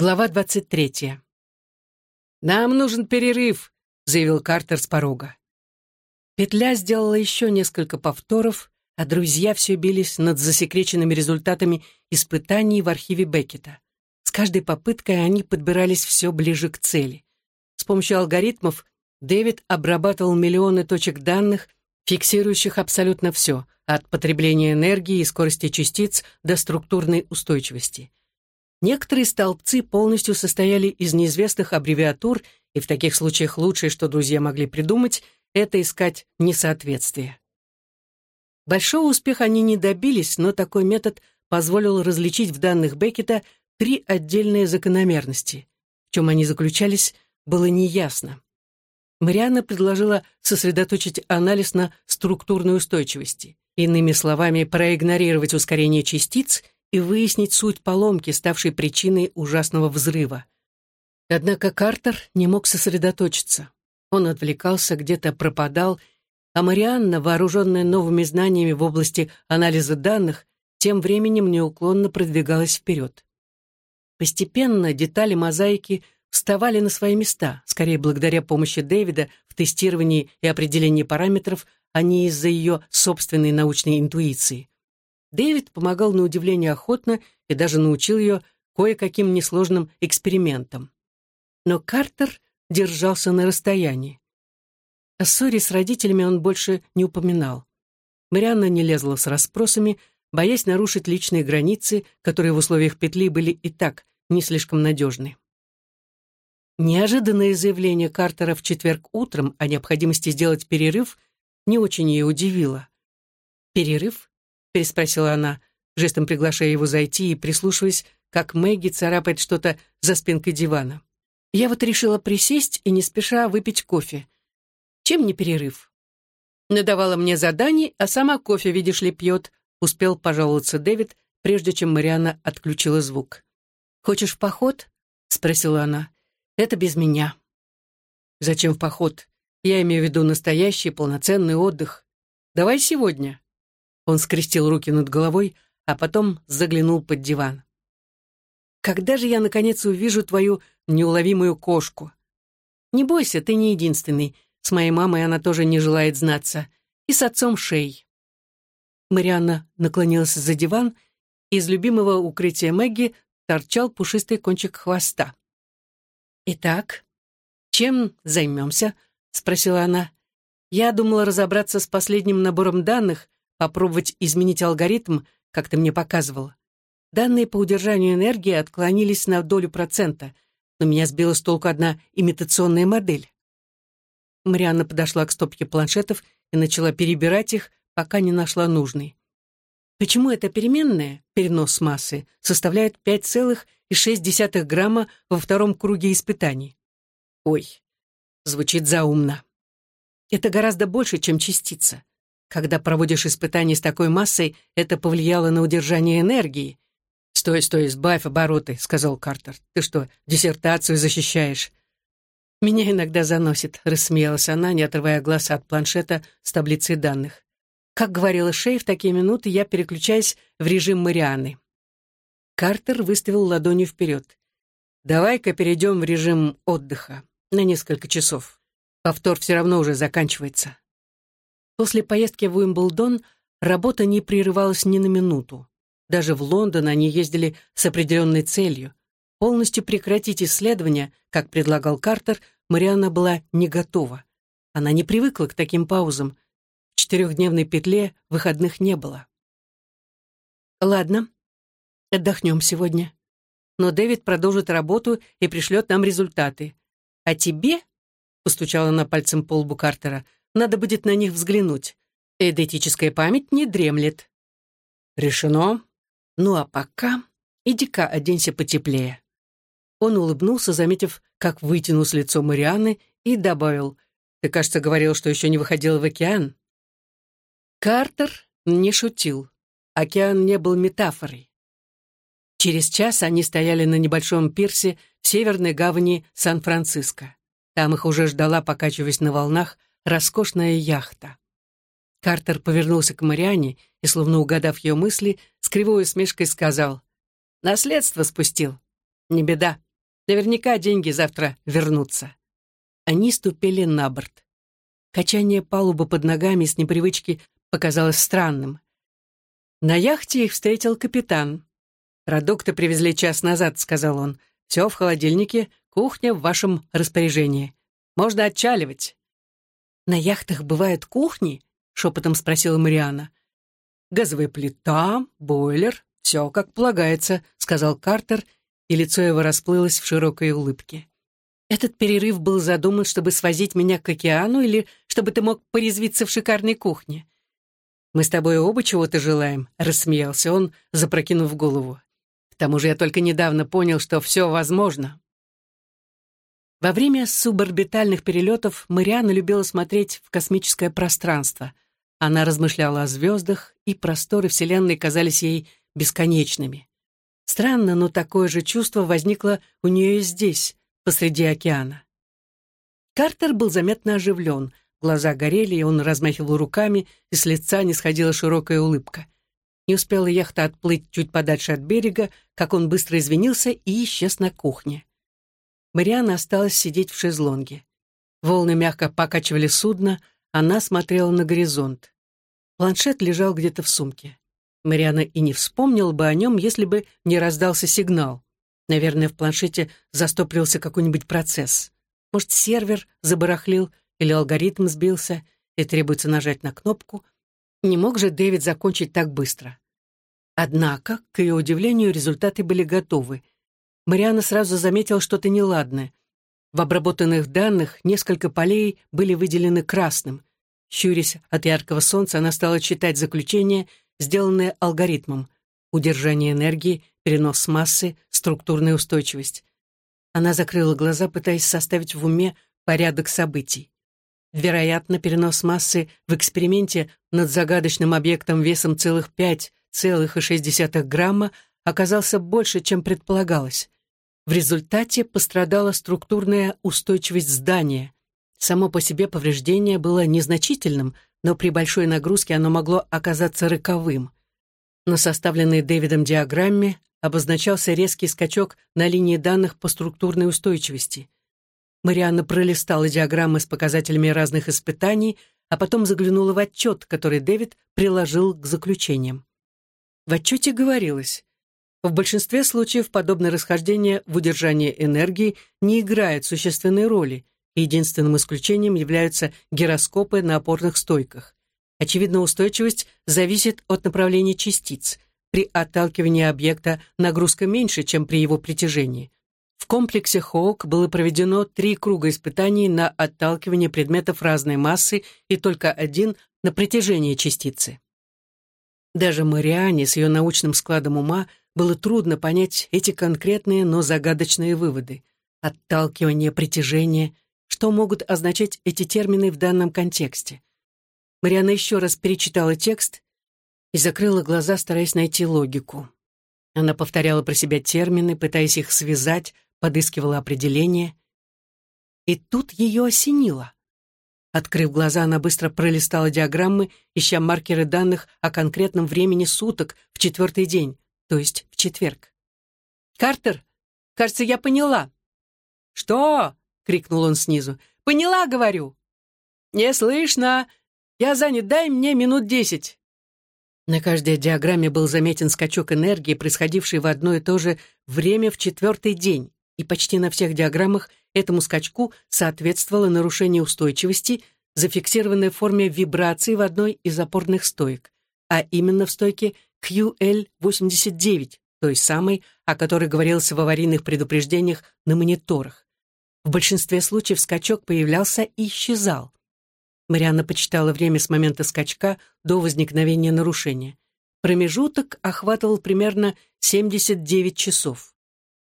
Глава 23. «Нам нужен перерыв», — заявил Картер с порога. Петля сделала еще несколько повторов, а друзья все бились над засекреченными результатами испытаний в архиве Беккета. С каждой попыткой они подбирались все ближе к цели. С помощью алгоритмов Дэвид обрабатывал миллионы точек данных, фиксирующих абсолютно все, от потребления энергии и скорости частиц до структурной устойчивости. Некоторые столбцы полностью состояли из неизвестных аббревиатур, и в таких случаях лучшее, что друзья могли придумать, это искать несоответствие. Большого успеха они не добились, но такой метод позволил различить в данных Беккета три отдельные закономерности. В чем они заключались, было неясно. Марианна предложила сосредоточить анализ на структурной устойчивости, иными словами, проигнорировать ускорение частиц и выяснить суть поломки, ставшей причиной ужасного взрыва. Однако Картер не мог сосредоточиться. Он отвлекался, где-то пропадал, а Марианна, вооруженная новыми знаниями в области анализа данных, тем временем неуклонно продвигалась вперед. Постепенно детали мозаики вставали на свои места, скорее благодаря помощи Дэвида в тестировании и определении параметров, а не из-за ее собственной научной интуиции. Дэвид помогал на удивление охотно и даже научил ее кое-каким несложным экспериментам. Но Картер держался на расстоянии. О ссоре с родителями он больше не упоминал. Марианна не лезла с расспросами, боясь нарушить личные границы, которые в условиях петли были и так не слишком надежны. Неожиданное заявление Картера в четверг утром о необходимости сделать перерыв не очень ее удивило. «Перерыв?» — переспросила она, жестом приглашая его зайти и прислушиваясь, как Мэгги царапает что-то за спинкой дивана. Я вот решила присесть и не спеша выпить кофе. Чем не перерыв? Надавала мне заданий, а сама кофе, видишь ли, пьет, успел пожаловаться Дэвид, прежде чем Марианна отключила звук. «Хочешь в поход?» — спросила она. «Это без меня». «Зачем в поход? Я имею в виду настоящий полноценный отдых. Давай сегодня». Он скрестил руки над головой, а потом заглянул под диван. «Когда же я, наконец, увижу твою неуловимую кошку?» «Не бойся, ты не единственный. С моей мамой она тоже не желает знаться. И с отцом Шей». Марианна наклонилась за диван, и из любимого укрытия Мэгги торчал пушистый кончик хвоста. «Итак, чем займемся?» — спросила она. «Я думала разобраться с последним набором данных, попробовать изменить алгоритм, как ты мне показывал. Данные по удержанию энергии отклонились на долю процента, но меня сбила с толку одна имитационная модель. Марианна подошла к стопке планшетов и начала перебирать их, пока не нашла нужный. Почему эта переменная, перенос массы, составляет 5,6 грамма во втором круге испытаний? Ой, звучит заумно. Это гораздо больше, чем частица. Когда проводишь испытания с такой массой, это повлияло на удержание энергии. «Стой, стой, сбавь обороты», — сказал Картер. «Ты что, диссертацию защищаешь?» «Меня иногда заносит», — рассмеялась она, не отрывая глаз от планшета с таблицей данных. Как говорила Шей, в такие минуты я переключаюсь в режим Марианы. Картер выставил ладони вперед. «Давай-ка перейдем в режим отдыха на несколько часов. Повтор все равно уже заканчивается». После поездки в Уимблдон работа не прерывалась ни на минуту. Даже в Лондон они ездили с определенной целью. Полностью прекратить исследования, как предлагал Картер, Марианна была не готова. Она не привыкла к таким паузам. В четырехдневной петле выходных не было. «Ладно, отдохнем сегодня. Но Дэвид продолжит работу и пришлет нам результаты. А тебе, — постучала она пальцем по лбу Картера, — надо будет на них взглянуть. Эдетическая память не дремлет. Решено. Ну а пока иди-ка оденься потеплее. Он улыбнулся, заметив, как вытянулось лицо Марианы, и добавил, «Ты, кажется, говорил, что еще не выходил в океан». Картер не шутил. Океан не был метафорой. Через час они стояли на небольшом пирсе в северной гавани Сан-Франциско. Там их уже ждала, покачиваясь на волнах, роскошная яхта. Картер повернулся к Мариане и, словно угадав ее мысли, с кривой усмешкой сказал, «Наследство спустил. Не беда, Наверняка деньги завтра вернутся. Они ступили на борт. Качание палубы под ногами с непривычки показалось странным. На яхте их встретил капитан. «Продукты привезли час назад», — сказал он. «Все в холодильнике, кухня в вашем распоряжении. Можно отчаливать». «На яхтах бывают кухни?» — шепотом спросила Мариана. «Газовая плита, бойлер, все как полагается», — сказал Картер, и лицо его расплылось в широкой улыбке. «Этот перерыв был задуман, чтобы свозить меня к океану или чтобы ты мог порезвиться в шикарной кухне?» «Мы с тобой оба чего-то желаем», — рассмеялся он, запрокинув голову. «К тому же я только недавно понял, что все возможно». Во время суборбитальных перелетов Мариана любила смотреть в космическое пространство. Она размышляла о звездах, и просторы Вселенной казались ей бесконечными. Странно, но такое же чувство возникло у нее и здесь, посреди океана. Картер был заметно оживлен, глаза горели, и он размахивал руками, и с лица не сходила широкая улыбка. Не успела яхта отплыть чуть подальше от берега, как он быстро извинился и исчез на кухне. Мариана осталась сидеть в шезлонге. Волны мягко покачивали судно, она смотрела на горизонт. Планшет лежал где-то в сумке. Мариана и не вспомнила бы о нем, если бы не раздался сигнал. Наверное, в планшете застопорился какой-нибудь процесс. Может, сервер забарахлил или алгоритм сбился, и требуется нажать на кнопку. Не мог же Дэвид закончить так быстро. Однако, к ее удивлению, результаты были готовы. Мариана сразу заметила что-то неладное. В обработанных данных несколько полей были выделены красным. Щурясь от яркого солнца, она стала читать заключение, сделанное алгоритмом. Удержание энергии, перенос массы, структурная устойчивость. Она закрыла глаза, пытаясь составить в уме порядок событий. Вероятно, перенос массы в эксперименте над загадочным объектом весом целых 5,6 грамма оказался больше, чем предполагалось. В результате пострадала структурная устойчивость здания. Само по себе повреждение было незначительным, но при большой нагрузке оно могло оказаться роковым. На составленной Дэвидом диаграмме обозначался резкий скачок на линии данных по структурной устойчивости. Марианна пролистала диаграммы с показателями разных испытаний, а потом заглянула в отчет, который Дэвид приложил к заключениям. В отчете говорилось, в большинстве случаев подобное расхождение в удержании энергии не играет существенной роли, единственным исключением являются гироскопы на опорных стойках. Очевидно, устойчивость зависит от направления частиц – при отталкивании объекта нагрузка меньше, чем при его притяжении. В комплексе Хоук было проведено три круга испытаний на отталкивание предметов разной массы и только один на притяжение частицы. Даже Мариане с ее научным складом ума было трудно понять эти конкретные, но загадочные выводы. Отталкивание, притяжение. Что могут означать эти термины в данном контексте? Мариана еще раз перечитала текст и закрыла глаза, стараясь найти логику. Она повторяла про себя термины, пытаясь их связать, подыскивала определения. И тут ее осенило. Открыв глаза, она быстро пролистала диаграммы, ища маркеры данных о конкретном времени суток в четвертый день, то есть в четверг. «Картер, кажется, я поняла». «Что?» — крикнул он снизу. «Поняла, говорю». «Не слышно. Я занят, дай мне минут десять». На каждой диаграмме был заметен скачок энергии, происходивший в одно и то же время в четвертый день, и почти на всех диаграммах этому скачку соответствовало нарушение устойчивости, зафиксированное в форме вибрации в одной из опорных стоек, а именно в стойке QL89, той самой, о которой говорилось в аварийных предупреждениях на мониторах. В большинстве случаев скачок появлялся и исчезал. Марианна почитала время с момента скачка до возникновения нарушения. Промежуток охватывал примерно 79 часов.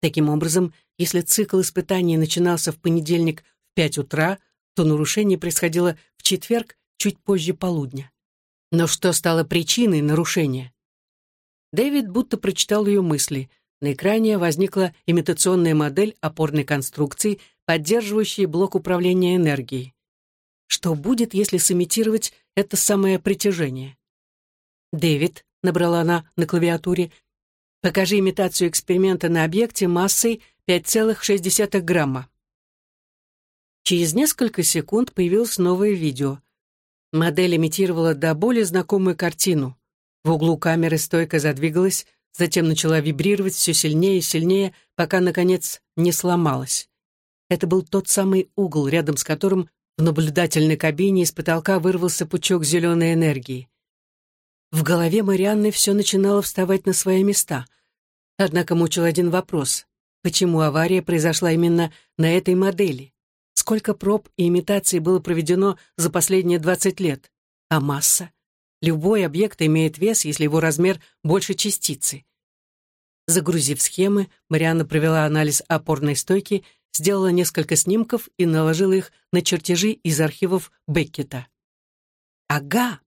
Таким образом, если цикл испытаний начинался в понедельник в 5 утра, то нарушение происходило в четверг чуть позже полудня. Но что стало причиной нарушения? Дэвид будто прочитал ее мысли. На экране возникла имитационная модель опорной конструкции, поддерживающая блок управления энергией. Что будет, если сымитировать это самое притяжение? «Дэвид», — набрала она на клавиатуре, «покажи имитацию эксперимента на объекте массой 5,6 грамма. Через несколько секунд появилось новое видео. Модель имитировала до боли знакомую картину. В углу камеры стойка задвигалась, затем начала вибрировать все сильнее и сильнее, пока, наконец, не сломалась. Это был тот самый угол, рядом с которым в наблюдательной кабине из потолка вырвался пучок зеленой энергии. В голове Марианны все начинало вставать на свои места. Однако мучил один вопрос. Почему авария произошла именно на этой модели? Сколько проб и имитаций было проведено за последние 20 лет? А масса? Любой объект имеет вес, если его размер больше частицы. Загрузив схемы, Марианна провела анализ опорной стойки, сделала несколько снимков и наложила их на чертежи из архивов Беккета. Ага!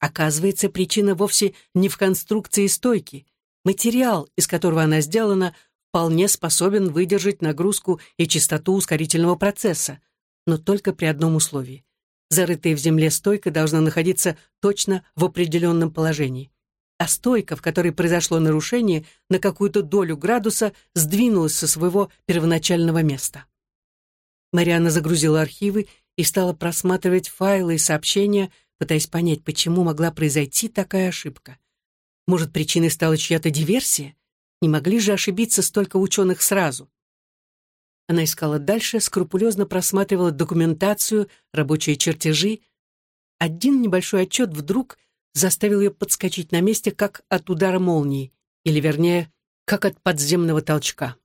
Оказывается, причина вовсе не в конструкции стойки. Материал, из которого она сделана, вполне способен выдержать нагрузку и частоту ускорительного процесса, но только при одном условии. Зарытая в земле стойка должна находиться точно в определенном положении. А стойка, в которой произошло нарушение, на какую-то долю градуса сдвинулась со своего первоначального места. Мариана загрузила архивы и стала просматривать файлы и сообщения, пытаясь понять, почему могла произойти такая ошибка. Может, причиной стала чья-то диверсия? Не могли же ошибиться столько ученых сразу? Она искала дальше, скрупулезно просматривала документацию, рабочие чертежи. Один небольшой отчет вдруг заставил ее подскочить на месте, как от удара молнии, или, вернее, как от подземного толчка.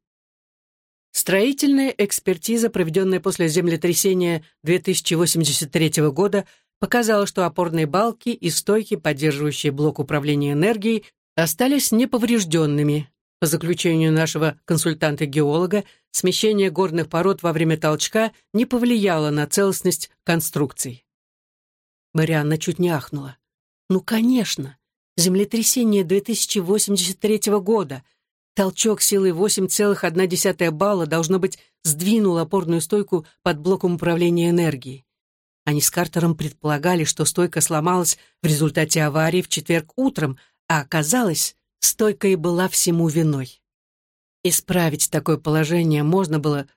Строительная экспертиза, проведенная после землетрясения 2083 года, показала, что опорные балки и стойки, поддерживающие блок управления энергией, остались неповрежденными. По заключению нашего консультанта-геолога, смещение горных пород во время толчка не повлияло на целостность конструкций. Марианна чуть не ахнула. Ну, конечно, землетрясение 2083 года. Толчок силой 8,1 балла должно быть сдвинул опорную стойку под блоком управления энергией. Они с Картером предполагали, что стойка сломалась в результате аварии в четверг утром, а оказалось, стойка и была всему виной. Исправить такое положение можно было,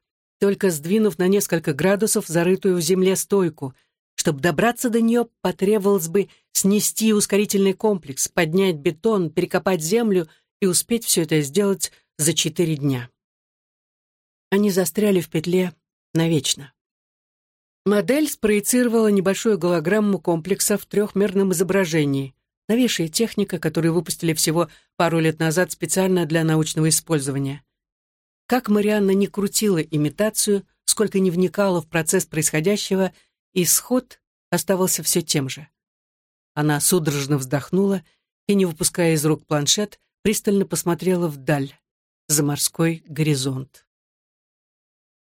только сдвинув на несколько градусов зарытую в земле стойку. Чтобы добраться до нее, потребовалось бы снести ускорительный комплекс, поднять бетон, перекопать землю и успеть все это сделать за четыре дня. Они застряли в петле навечно. Модель спроецировала небольшую голограмму комплекса в трехмерном изображении. Новейшая техника, которую выпустили всего пару лет назад специально для научного использования. Как Марианна не крутила имитацию, сколько не вникала в процесс происходящего, исход оставался все тем же. Она судорожно вздохнула и, не выпуская из рук планшет, пристально посмотрела вдаль, за морской горизонт.